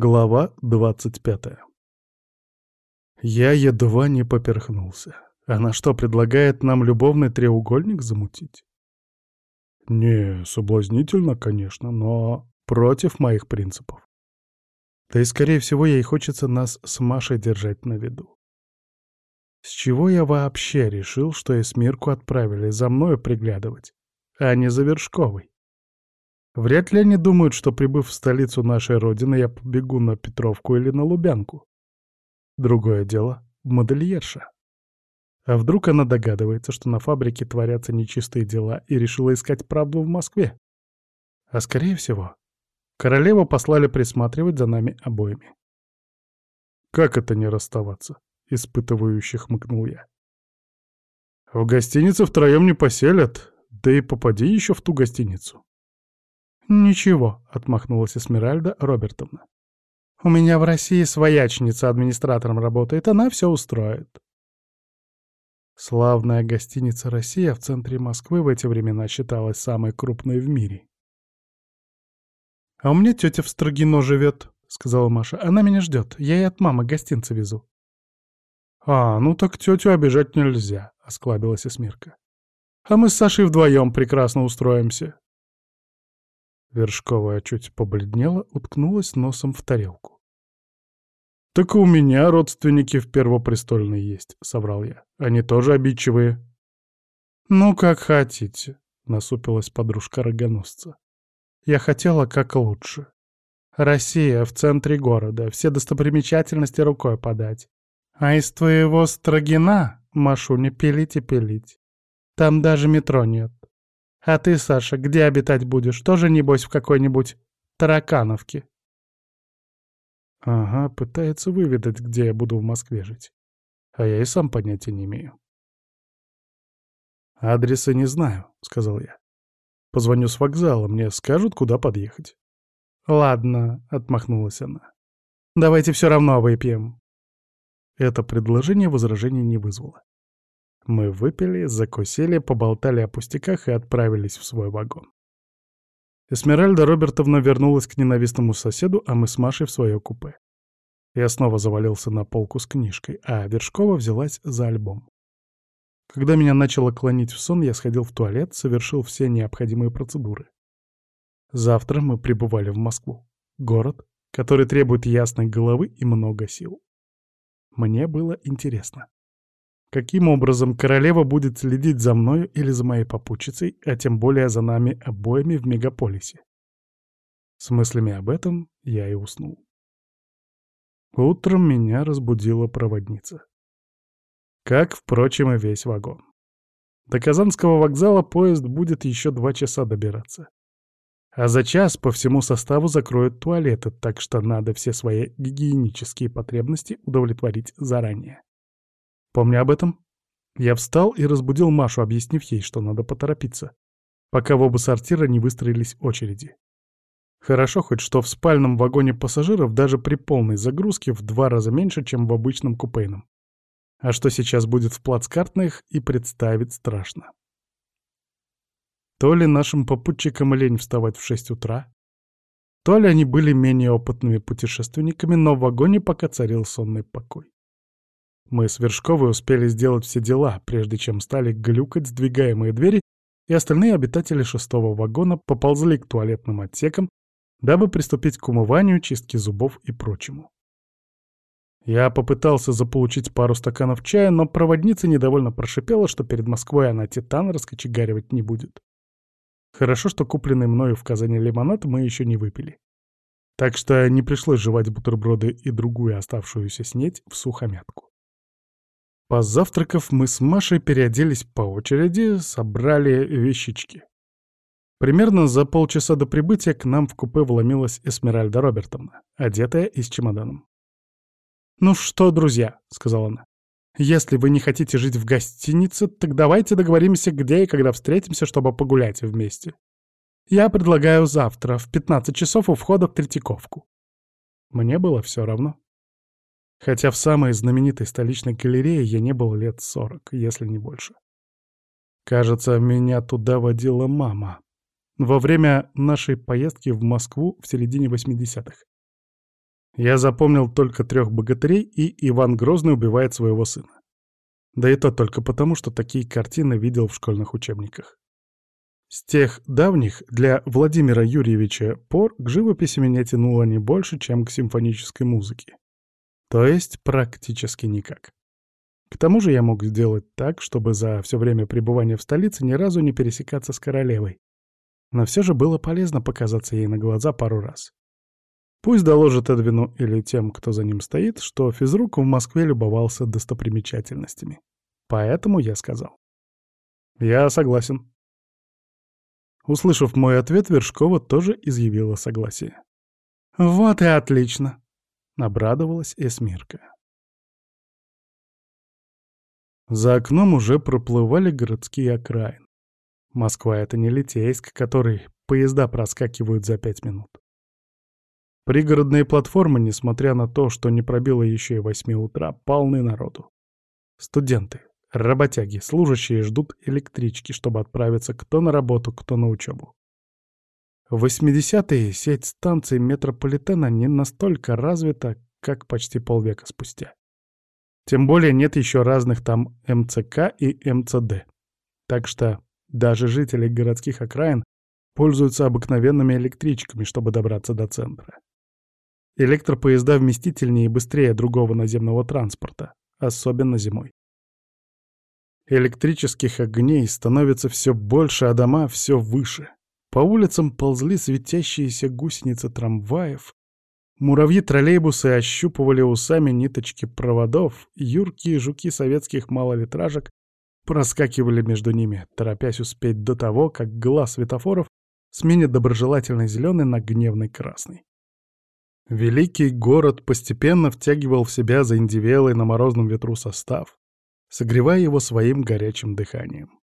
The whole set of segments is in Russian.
Глава двадцать пятая. Я едва не поперхнулся. Она что, предлагает нам любовный треугольник замутить? Не, соблазнительно, конечно, но против моих принципов. Да и, скорее всего, ей хочется нас с Машей держать на виду. С чего я вообще решил, что Эсмирку отправили за мною приглядывать, а не за Вершковой? Вряд ли они думают, что, прибыв в столицу нашей родины, я побегу на Петровку или на Лубянку. Другое дело — модельерша. А вдруг она догадывается, что на фабрике творятся нечистые дела и решила искать правду в Москве? А скорее всего, королеву послали присматривать за нами обоими. «Как это не расставаться?» — испытывающе хмыкнул я. «В гостинице втроем не поселят, да и попади еще в ту гостиницу. «Ничего», — отмахнулась Эсмеральда Робертовна. «У меня в России своячница администратором работает, она все устроит». Славная гостиница «Россия» в центре Москвы в эти времена считалась самой крупной в мире. «А у меня тетя в Строгино живет», — сказала Маша. «Она меня ждет. Я ей от мамы гостинцы везу». «А, ну так тетю обижать нельзя», — осклабилась Эсмирка. «А мы с Сашей вдвоем прекрасно устроимся. Вершковая чуть побледнела, уткнулась носом в тарелку. «Так у меня родственники в Первопрестольной есть», — соврал я. «Они тоже обидчивые». «Ну, как хотите», — насупилась подружка рогоносца. «Я хотела как лучше. Россия в центре города, все достопримечательности рукой подать. А из твоего Строгина, Машуня, пилить и пилить. Там даже метро нет. А ты, Саша, где обитать будешь? Тоже, небось, в какой-нибудь Таракановке?» «Ага, пытается выведать, где я буду в Москве жить. А я и сам понятия не имею». «Адреса не знаю», — сказал я. «Позвоню с вокзала, мне скажут, куда подъехать». «Ладно», — отмахнулась она. «Давайте все равно выпьем». Это предложение возражений не вызвало. Мы выпили, закусили, поболтали о пустяках и отправились в свой вагон. Эсмеральда Робертовна вернулась к ненавистному соседу, а мы с Машей в свое купе. Я снова завалился на полку с книжкой, а Вершкова взялась за альбом. Когда меня начало клонить в сон, я сходил в туалет, совершил все необходимые процедуры. Завтра мы прибывали в Москву. Город, который требует ясной головы и много сил. Мне было интересно. Каким образом королева будет следить за мною или за моей попутчицей, а тем более за нами обоими в мегаполисе? С мыслями об этом я и уснул. Утром меня разбудила проводница. Как, впрочем, и весь вагон. До Казанского вокзала поезд будет еще два часа добираться. А за час по всему составу закроют туалеты, так что надо все свои гигиенические потребности удовлетворить заранее. Помня об этом, я встал и разбудил Машу, объяснив ей, что надо поторопиться, пока в оба сортира не выстроились очереди. Хорошо хоть, что в спальном вагоне пассажиров даже при полной загрузке в два раза меньше, чем в обычном купейном. А что сейчас будет в плацкартных, и представить страшно. То ли нашим попутчикам лень вставать в 6 утра, то ли они были менее опытными путешественниками, но в вагоне пока царил сонный покой. Мы с Вершковой успели сделать все дела, прежде чем стали глюкать сдвигаемые двери, и остальные обитатели шестого вагона поползли к туалетным отсекам, дабы приступить к умыванию, чистке зубов и прочему. Я попытался заполучить пару стаканов чая, но проводница недовольно прошипела, что перед Москвой она титан раскочегаривать не будет. Хорошо, что купленный мною в Казани лимонад мы еще не выпили. Так что не пришлось жевать бутерброды и другую оставшуюся снеть в сухомятку. Позавтракав, мы с Машей переоделись по очереди, собрали вещички. Примерно за полчаса до прибытия к нам в купе вломилась Эсмеральда Робертовна, одетая и с чемоданом. «Ну что, друзья», — сказала она, — «если вы не хотите жить в гостинице, так давайте договоримся, где и когда встретимся, чтобы погулять вместе. Я предлагаю завтра в 15 часов у входа в Третьяковку». Мне было все равно. Хотя в самой знаменитой столичной галерее я не был лет сорок, если не больше. Кажется, меня туда водила мама. Во время нашей поездки в Москву в середине 80-х. Я запомнил только трех богатырей, и Иван Грозный убивает своего сына. Да и то только потому, что такие картины видел в школьных учебниках. С тех давних для Владимира Юрьевича пор к живописи меня тянуло не больше, чем к симфонической музыке. То есть практически никак. К тому же я мог сделать так, чтобы за все время пребывания в столице ни разу не пересекаться с королевой. Но все же было полезно показаться ей на глаза пару раз. Пусть доложит Эдвину или тем, кто за ним стоит, что физрук в Москве любовался достопримечательностями. Поэтому я сказал. «Я согласен». Услышав мой ответ, Вершкова тоже изъявила согласие. «Вот и отлично!» — обрадовалась Эсмирка. За окном уже проплывали городские окраины. Москва — это не Литейск, который поезда проскакивают за пять минут. Пригородные платформы, несмотря на то, что не пробило еще и восьми утра, полны народу. Студенты, работяги, служащие ждут электрички, чтобы отправиться кто на работу, кто на учебу. В 80-е сеть станций метрополитена не настолько развита, как почти полвека спустя. Тем более нет еще разных там МЦК и МЦД. Так что даже жители городских окраин пользуются обыкновенными электричками, чтобы добраться до центра. Электропоезда вместительнее и быстрее другого наземного транспорта, особенно зимой. Электрических огней становится все больше, а дома все выше. По улицам ползли светящиеся гусеницы трамваев. Муравьи троллейбусы ощупывали усами ниточки проводов, юркие жуки советских малолитражек проскакивали между ними, торопясь успеть до того, как глаз светофоров сменит доброжелательный зеленый на гневный красный. Великий город постепенно втягивал в себя заиндивелый на морозном ветру состав, согревая его своим горячим дыханием.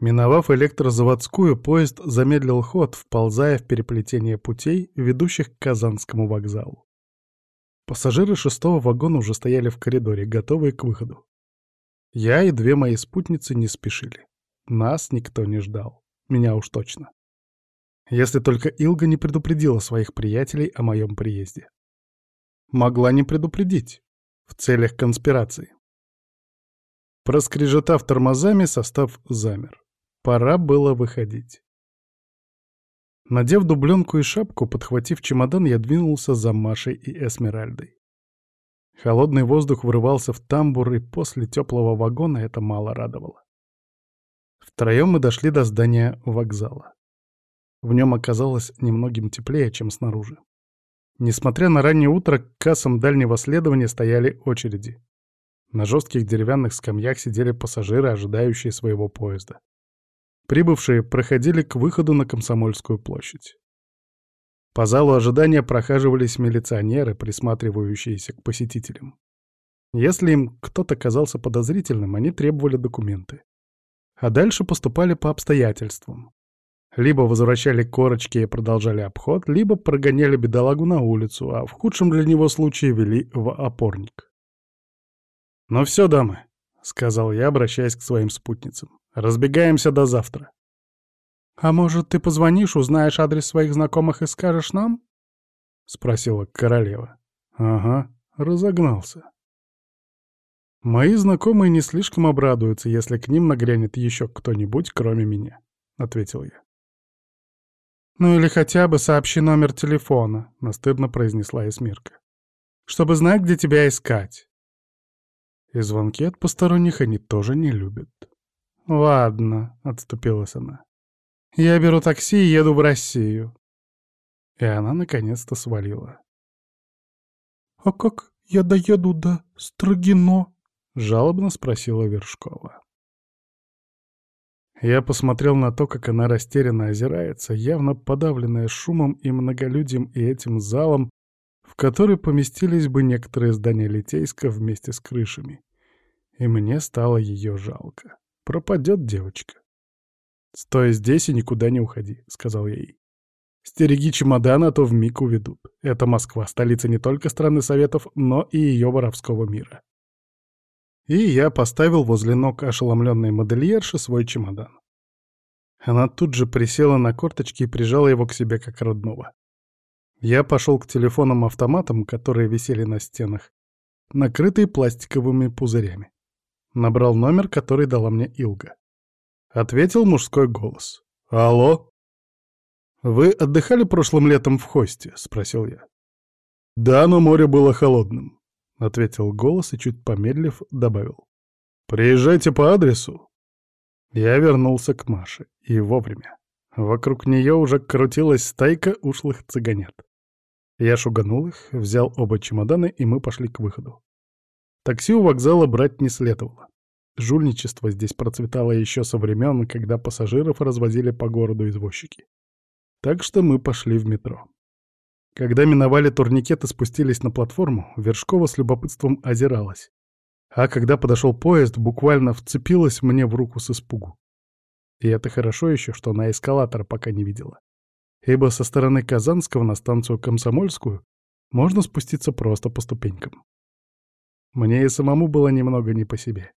Миновав электрозаводскую, поезд замедлил ход, вползая в переплетение путей, ведущих к Казанскому вокзалу. Пассажиры шестого вагона уже стояли в коридоре, готовые к выходу. Я и две мои спутницы не спешили. Нас никто не ждал. Меня уж точно. Если только Илга не предупредила своих приятелей о моем приезде. Могла не предупредить. В целях конспирации. Проскрежетав тормозами, состав замер. Пора было выходить. Надев дубленку и шапку, подхватив чемодан, я двинулся за Машей и Эсмеральдой. Холодный воздух врывался в тамбур, и после теплого вагона это мало радовало. Втроем мы дошли до здания вокзала. В нем оказалось немногим теплее, чем снаружи. Несмотря на раннее утро, к кассам дальнего следования стояли очереди. На жестких деревянных скамьях сидели пассажиры, ожидающие своего поезда. Прибывшие проходили к выходу на Комсомольскую площадь. По залу ожидания прохаживались милиционеры, присматривающиеся к посетителям. Если им кто-то казался подозрительным, они требовали документы. А дальше поступали по обстоятельствам. Либо возвращали корочки и продолжали обход, либо прогоняли бедолагу на улицу, а в худшем для него случае вели в опорник. «Ну все, дамы», — сказал я, обращаясь к своим спутницам, — «разбегаемся до завтра». «А может, ты позвонишь, узнаешь адрес своих знакомых и скажешь нам?» — спросила королева. «Ага, разогнался». «Мои знакомые не слишком обрадуются, если к ним нагрянет еще кто-нибудь, кроме меня», — ответил я. «Ну или хотя бы сообщи номер телефона», — настырно произнесла Эсмирка. «Чтобы знать, где тебя искать». И звонки от посторонних они тоже не любят. «Ладно», — отступилась она. «Я беру такси и еду в Россию». И она наконец-то свалила. «А как я доеду до Строгино?» — жалобно спросила Вершкова. Я посмотрел на то, как она растерянно озирается, явно подавленная шумом и многолюдием и этим залом, в который поместились бы некоторые здания Литейска вместе с крышами. И мне стало ее жалко. Пропадет девочка. «Стой здесь и никуда не уходи», — сказал я ей. «Стереги чемодана, а то вмиг уведут. Это Москва, столица не только страны Советов, но и ее воровского мира». И я поставил возле ног ошеломленной модельерши свой чемодан. Она тут же присела на корточки и прижала его к себе как родного. Я пошел к телефонам-автоматам, которые висели на стенах, накрытые пластиковыми пузырями. Набрал номер, который дала мне Илга. Ответил мужской голос. «Алло?» «Вы отдыхали прошлым летом в Хосте?» — спросил я. «Да, но море было холодным», — ответил голос и, чуть помедлив, добавил. «Приезжайте по адресу». Я вернулся к Маше, и вовремя. Вокруг нее уже крутилась стайка ушлых цыганят. Я шуганул их, взял оба чемодана, и мы пошли к выходу. Такси у вокзала брать не следовало. Жульничество здесь процветало еще со времен, когда пассажиров развозили по городу извозчики. Так что мы пошли в метро. Когда миновали турникет и спустились на платформу, Вершкова с любопытством озиралась. А когда подошел поезд, буквально вцепилась мне в руку с испугу. И это хорошо еще, что она эскалатора пока не видела. Ибо со стороны Казанского на станцию Комсомольскую можно спуститься просто по ступенькам. Мне и самому было немного не по себе.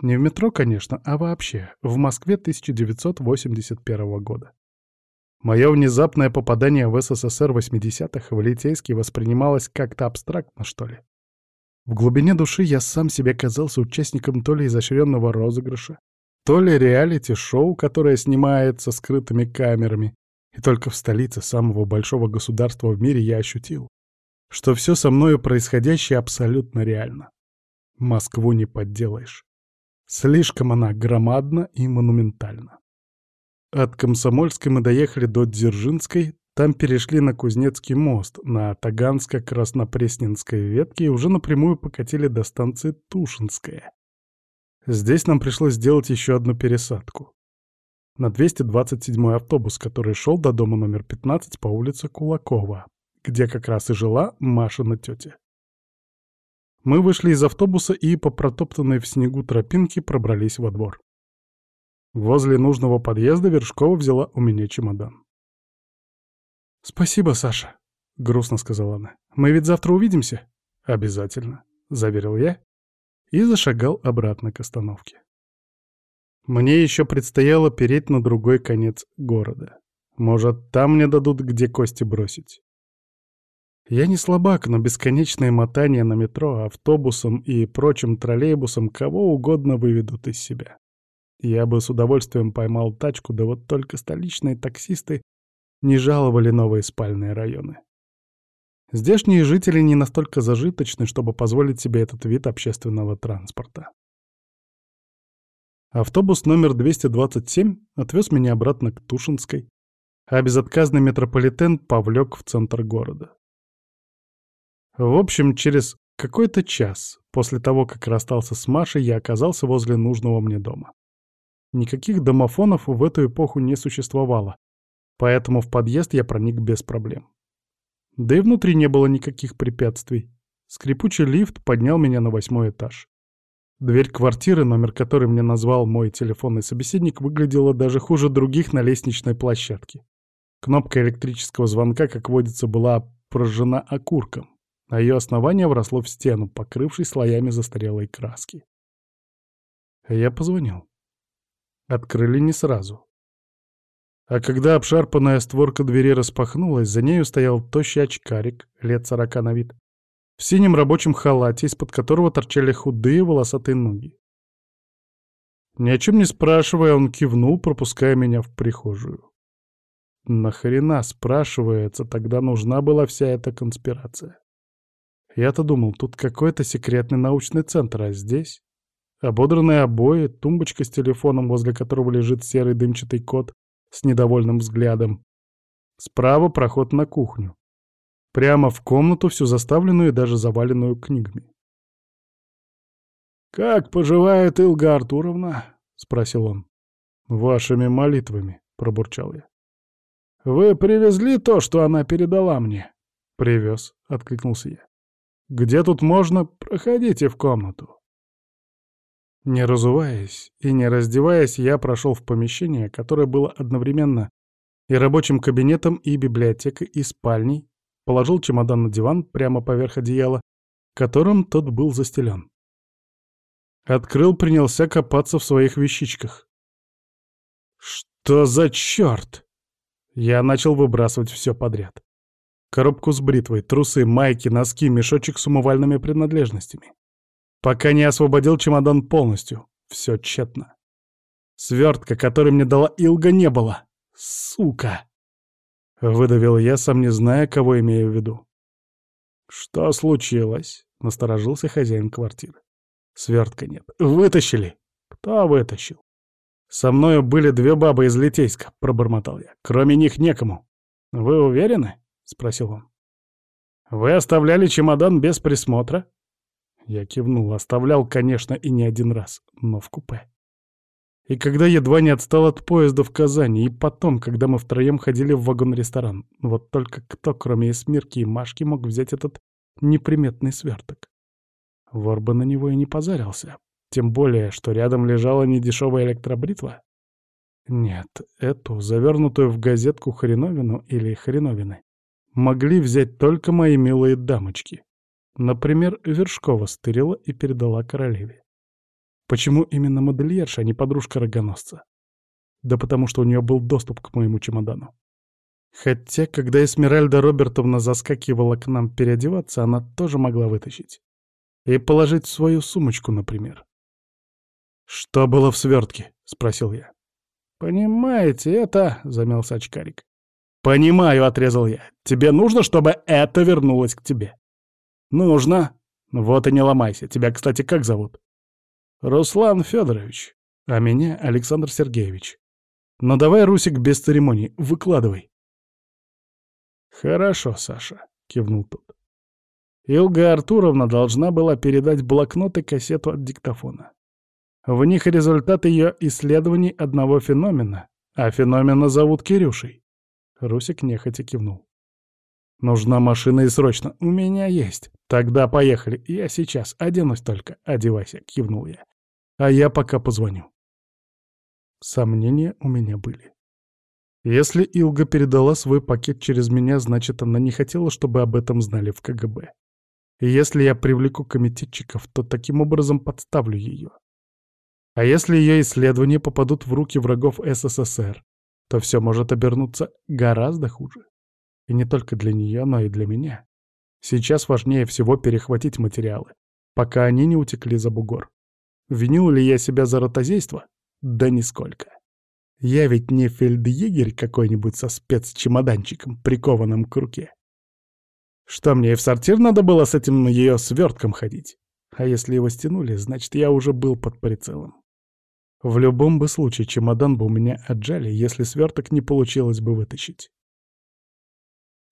Не в метро, конечно, а вообще, в Москве 1981 года. Мое внезапное попадание в СССР 80-х в Литейске воспринималось как-то абстрактно, что ли. В глубине души я сам себе казался участником то ли изощренного розыгрыша, то ли реалити-шоу, которое снимается скрытыми камерами, и только в столице самого большого государства в мире я ощутил, что все со мною происходящее абсолютно реально. Москву не подделаешь. Слишком она громадна и монументальна. От Комсомольской мы доехали до Дзержинской, там перешли на Кузнецкий мост, на Таганско-Краснопресненской ветке и уже напрямую покатили до станции Тушинская. Здесь нам пришлось сделать еще одну пересадку. На 227-й автобус, который шел до дома номер 15 по улице Кулакова, где как раз и жила Машина тетя. Мы вышли из автобуса и по протоптанной в снегу тропинке пробрались во двор. Возле нужного подъезда Вершкова взяла у меня чемодан. «Спасибо, Саша», — грустно сказала она. «Мы ведь завтра увидимся?» «Обязательно», — заверил я и зашагал обратно к остановке. Мне еще предстояло переть на другой конец города. Может, там мне дадут где кости бросить. Я не слабак, но бесконечное мотание на метро, автобусом и прочим троллейбусом кого угодно выведут из себя. Я бы с удовольствием поймал тачку, да вот только столичные таксисты не жаловали новые спальные районы. Здешние жители не настолько зажиточны, чтобы позволить себе этот вид общественного транспорта. Автобус номер 227 отвез меня обратно к Тушинской, а безотказный метрополитен повлек в центр города. В общем, через какой-то час после того, как расстался с Машей, я оказался возле нужного мне дома. Никаких домофонов в эту эпоху не существовало, поэтому в подъезд я проник без проблем. Да и внутри не было никаких препятствий. Скрипучий лифт поднял меня на восьмой этаж. Дверь квартиры, номер которой мне назвал мой телефонный собеседник, выглядела даже хуже других на лестничной площадке. Кнопка электрического звонка, как водится, была прожжена окурком, а ее основание вросло в стену, покрывшей слоями застарелой краски. Я позвонил. Открыли не сразу. А когда обшарпанная створка двери распахнулась, за нею стоял тощий очкарик, лет сорока на вид, в синем рабочем халате, из-под которого торчали худые волосатые ноги. Ни о чем не спрашивая, он кивнул, пропуская меня в прихожую. Нахрена, спрашивается, тогда нужна была вся эта конспирация? Я-то думал, тут какой-то секретный научный центр, а здесь... Ободранные обои, тумбочка с телефоном, возле которого лежит серый дымчатый кот с недовольным взглядом. Справа проход на кухню. Прямо в комнату, всю заставленную и даже заваленную книгами. «Как поживает Илга Артуровна?» — спросил он. «Вашими молитвами», — пробурчал я. «Вы привезли то, что она передала мне?» «Привез», — откликнулся я. «Где тут можно? Проходите в комнату». Не разуваясь и не раздеваясь, я прошел в помещение, которое было одновременно и рабочим кабинетом, и библиотекой, и спальней, положил чемодан на диван прямо поверх одеяла, которым тот был застелен. Открыл, принялся копаться в своих вещичках. «Что за черт?» Я начал выбрасывать все подряд. Коробку с бритвой, трусы, майки, носки, мешочек с умывальными принадлежностями. Пока не освободил чемодан полностью. Все тщетно. Свертка, который мне дала Илга, не было. Сука! Выдавил я, сам не зная, кого имею в виду. «Что случилось?» — насторожился хозяин квартиры. «Свертка нет. Вытащили!» «Кто вытащил?» «Со мною были две бабы из Литейска», — пробормотал я. «Кроме них некому». «Вы уверены?» — спросил он. «Вы оставляли чемодан без присмотра?» Я кивнул. Оставлял, конечно, и не один раз, но в купе. И когда едва не отстал от поезда в Казани, и потом, когда мы втроем ходили в вагон-ресторан. Вот только кто, кроме Эсмирки и Машки, мог взять этот неприметный сверток? Вор бы на него и не позарился. Тем более, что рядом лежала недешевая электробритва. Нет, эту, завернутую в газетку хреновину или хреновины, могли взять только мои милые дамочки. Например, Вершкова стырила и передала королеве. Почему именно модельерша, а не подружка рогоносца? Да потому что у нее был доступ к моему чемодану. Хотя, когда Эсмеральда Робертовна заскакивала к нам переодеваться, она тоже могла вытащить. И положить в свою сумочку, например. «Что было в свертке?» — спросил я. «Понимаете, это...» — замялся очкарик. «Понимаю», — отрезал я. «Тебе нужно, чтобы это вернулось к тебе?» «Нужно. Вот и не ломайся. Тебя, кстати, как зовут?» «Руслан Федорович. А меня Александр Сергеевич. Но давай, Русик, без церемоний. Выкладывай». «Хорошо, Саша», — кивнул тот. Илга Артуровна должна была передать блокнот и кассету от диктофона. В них результат ее исследований одного феномена, а феномена зовут Кирюшей. Русик нехотя кивнул. «Нужна машина и срочно. У меня есть. Тогда поехали. Я сейчас. Оденусь только. Одевайся», — кивнул я. «А я пока позвоню». Сомнения у меня были. Если Илга передала свой пакет через меня, значит, она не хотела, чтобы об этом знали в КГБ. Если я привлеку комитетчиков, то таким образом подставлю ее. А если ее исследования попадут в руки врагов СССР, то все может обернуться гораздо хуже. И не только для нее, но и для меня. Сейчас важнее всего перехватить материалы, пока они не утекли за бугор. Винил ли я себя за ротозейство? Да нисколько. Я ведь не фельдъегерь какой-нибудь со спецчемоданчиком, прикованным к руке. Что мне и в сортир надо было с этим ее свертком ходить? А если его стянули, значит, я уже был под прицелом. В любом бы случае чемодан бы у меня отжали, если сверток не получилось бы вытащить.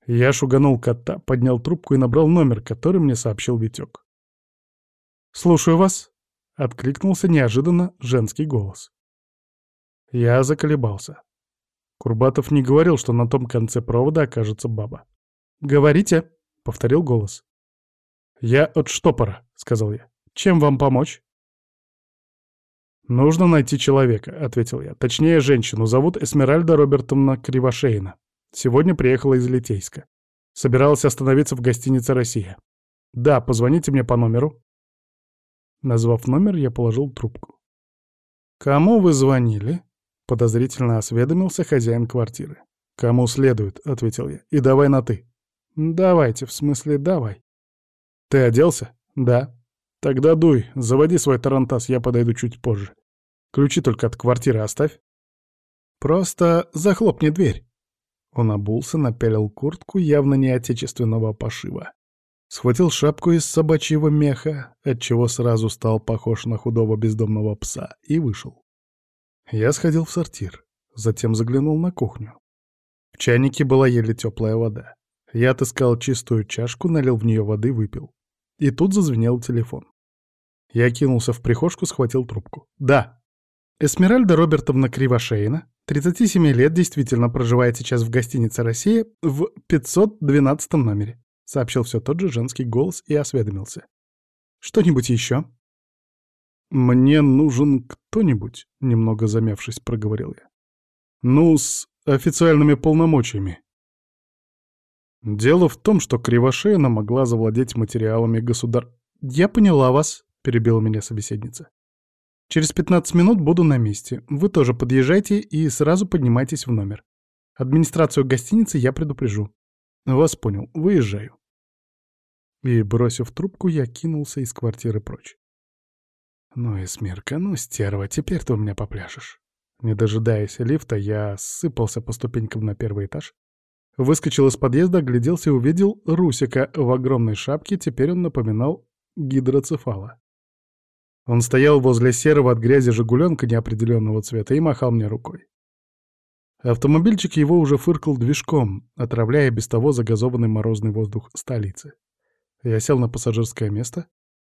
Я шуганул кота, поднял трубку и набрал номер, который мне сообщил Витек. «Слушаю вас», — откликнулся неожиданно женский голос. Я заколебался. Курбатов не говорил, что на том конце провода окажется баба. «Говорите», — повторил голос. «Я от штопора», — сказал я. «Чем вам помочь?» «Нужно найти человека», — ответил я. «Точнее, женщину. Зовут Эсмеральда Робертовна Кривошеина. Сегодня приехала из Литейска. Собиралась остановиться в гостинице «Россия». Да, позвоните мне по номеру». Назвав номер, я положил трубку. «Кому вы звонили?» — подозрительно осведомился хозяин квартиры. «Кому следует», — ответил я. «И давай на «ты». «Давайте, в смысле давай». «Ты оделся?» «Да». «Тогда дуй, заводи свой тарантас, я подойду чуть позже. Ключи только от квартиры оставь. Просто захлопни дверь. Он обулся, напялил куртку явно не отечественного пошива. Схватил шапку из собачьего меха, отчего сразу стал похож на худого бездомного пса, и вышел. Я сходил в сортир, затем заглянул на кухню. В чайнике была еле теплая вода. Я отыскал чистую чашку, налил в нее воды, выпил. И тут зазвенел телефон. Я кинулся в прихожку, схватил трубку. «Да!» Эсмеральда Робертовна Кривошеина, 37 лет, действительно проживает сейчас в гостинице «Россия» в 512 номере, сообщил все тот же женский голос и осведомился. Что-нибудь еще? «Мне нужен кто-нибудь», — немного замявшись, проговорил я. «Ну, с официальными полномочиями». Дело в том, что Кривошеина могла завладеть материалами государ... «Я поняла вас», — перебила меня собеседница. Через 15 минут буду на месте. Вы тоже подъезжайте и сразу поднимайтесь в номер. Администрацию гостиницы я предупрежу. Вас понял, выезжаю. И, бросив трубку, я кинулся из квартиры прочь. Ну и смерка, ну, стерва, теперь ты у меня попляшешь. Не дожидаясь лифта, я сыпался по ступенькам на первый этаж, выскочил из подъезда, огляделся и увидел Русика в огромной шапке, теперь он напоминал гидроцефала. Он стоял возле серого от грязи «Жигуленка» неопределенного цвета и махал мне рукой. Автомобильчик его уже фыркал движком, отравляя без того загазованный морозный воздух столицы. Я сел на пассажирское место.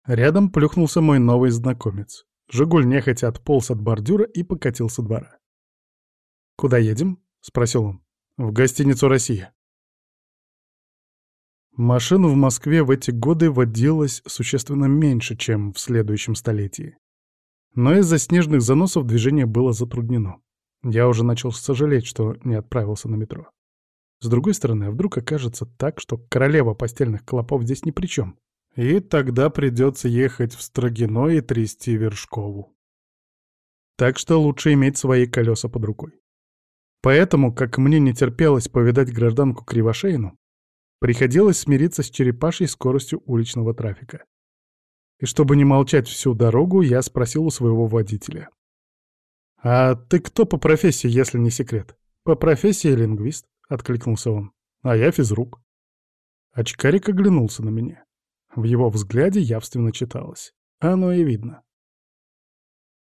Рядом плюхнулся мой новый знакомец. «Жигуль» нехотя отполз от бордюра и покатил со двора. «Куда едем?» — спросил он. «В гостиницу «Россия». Машин в Москве в эти годы водилось существенно меньше, чем в следующем столетии. Но из-за снежных заносов движение было затруднено. Я уже начал сожалеть, что не отправился на метро. С другой стороны, а вдруг окажется так, что королева постельных клопов здесь ни при чем. И тогда придется ехать в Строгино и трясти Вершкову. Так что лучше иметь свои колеса под рукой. Поэтому, как мне не терпелось повидать гражданку Кривошеину, приходилось смириться с черепашей скоростью уличного трафика. И чтобы не молчать всю дорогу, я спросил у своего водителя. «А ты кто по профессии, если не секрет?» «По профессии лингвист», — откликнулся он. «А я физрук». Очкарик оглянулся на меня. В его взгляде явственно читалось. Оно и видно.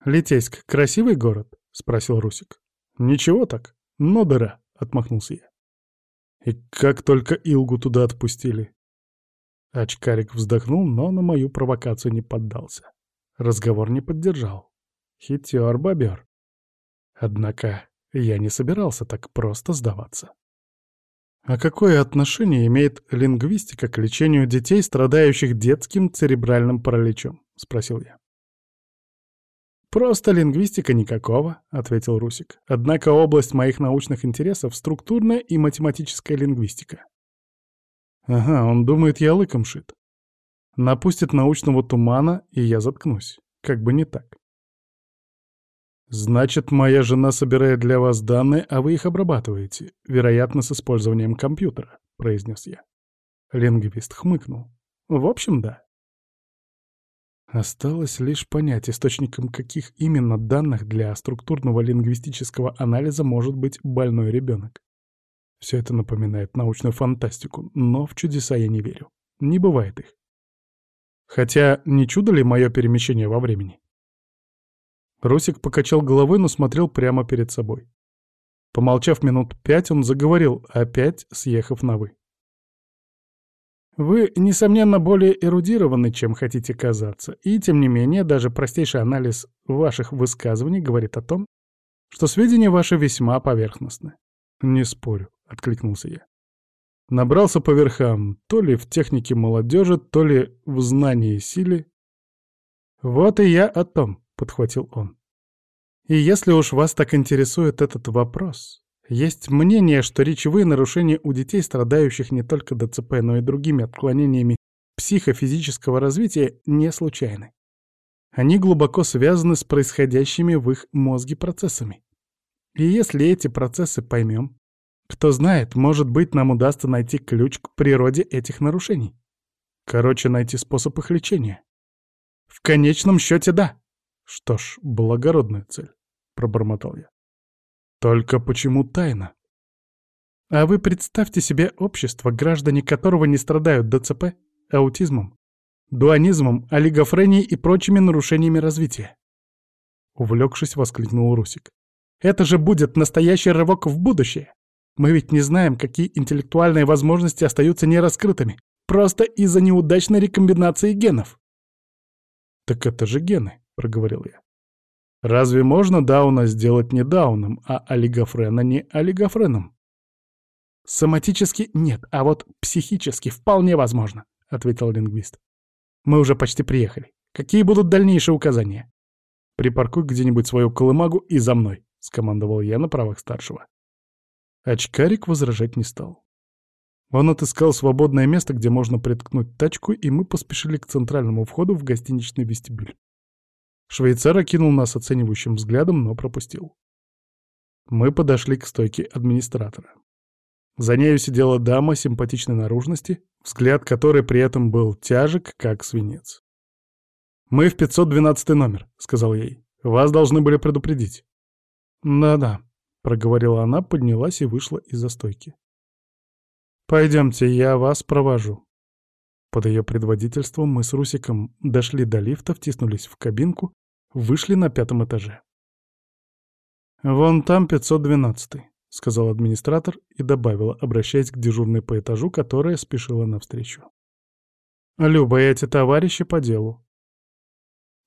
«Литейск — красивый город?» — спросил Русик. «Ничего так, но дыра», — отмахнулся я. «И как только Илгу туда отпустили?» Очкарик вздохнул, но на мою провокацию не поддался. Разговор не поддержал. Хитер бобер. Однако я не собирался так просто сдаваться. А какое отношение имеет лингвистика к лечению детей, страдающих детским церебральным параличом? — спросил я. «Просто лингвистика никакого», — ответил Русик. «Однако область моих научных интересов — структурная и математическая лингвистика». Ага, он думает, я лыком шит. Напустит научного тумана, и я заткнусь. Как бы не так. «Значит, моя жена собирает для вас данные, а вы их обрабатываете, вероятно, с использованием компьютера», — произнес я. Лингвист хмыкнул. «В общем, да». Осталось лишь понять, источником каких именно данных для структурного лингвистического анализа может быть больной ребенок. Все это напоминает научную фантастику, но в чудеса я не верю. Не бывает их. Хотя не чудо ли мое перемещение во времени? Русик покачал головой, но смотрел прямо перед собой. Помолчав минут пять, он заговорил, опять съехав на «вы». Вы, несомненно, более эрудированы, чем хотите казаться, и, тем не менее, даже простейший анализ ваших высказываний говорит о том, что сведения ваши весьма поверхностны. «Не спорю», — откликнулся я. Набрался по верхам, то ли в технике молодежи, то ли в знании силе. Вот и я о том. — подхватил он. «И если уж вас так интересует этот вопрос, есть мнение, что речевые нарушения у детей, страдающих не только ДЦП, но и другими отклонениями психофизического развития, не случайны. Они глубоко связаны с происходящими в их мозге процессами. И если эти процессы поймем, кто знает, может быть, нам удастся найти ключ к природе этих нарушений. Короче, найти способ их лечения. В конечном счете, да. «Что ж, благородная цель», — пробормотал я. «Только почему тайна?» «А вы представьте себе общество, граждане которого не страдают ДЦП, аутизмом, дуанизмом, олигофренией и прочими нарушениями развития». Увлекшись, воскликнул Русик. «Это же будет настоящий рывок в будущее! Мы ведь не знаем, какие интеллектуальные возможности остаются нераскрытыми, просто из-за неудачной рекомбинации генов». «Так это же гены», — проговорил я. «Разве можно Дауна сделать не Дауном, а олигофрена не олигофреном?» «Соматически нет, а вот психически вполне возможно», — ответил лингвист. «Мы уже почти приехали. Какие будут дальнейшие указания?» «Припаркуй где-нибудь свою колымагу и за мной», — скомандовал я на правах старшего. Очкарик возражать не стал. Он отыскал свободное место, где можно приткнуть тачку, и мы поспешили к центральному входу в гостиничный вестибюль. Швейцар окинул нас оценивающим взглядом, но пропустил. Мы подошли к стойке администратора. За нею сидела дама симпатичной наружности, взгляд которой при этом был тяжек, как свинец. «Мы в 512 номер», — сказал ей. «Вас должны были предупредить». «Да-да», — проговорила она, поднялась и вышла из-за стойки. «Пойдемте, я вас провожу». Под ее предводительством мы с Русиком дошли до лифта, втиснулись в кабинку, вышли на пятом этаже. «Вон там 512-й», — сказал администратор и добавила, обращаясь к дежурной по этажу, которая спешила навстречу. «Люба, эти товарищи по делу».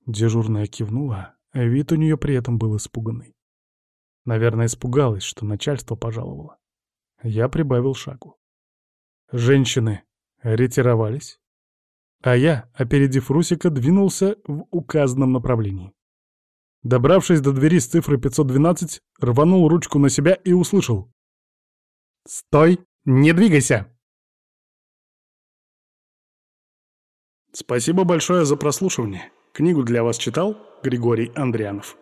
Дежурная кивнула, а вид у нее при этом был испуганный. Наверное, испугалась, что начальство пожаловало. Я прибавил шагу. Женщины ретировались, а я, опередив Русика, двинулся в указанном направлении. Добравшись до двери с цифрой 512, рванул ручку на себя и услышал. «Стой! Не двигайся!» Спасибо большое за прослушивание. Книгу для вас читал Григорий Андрианов.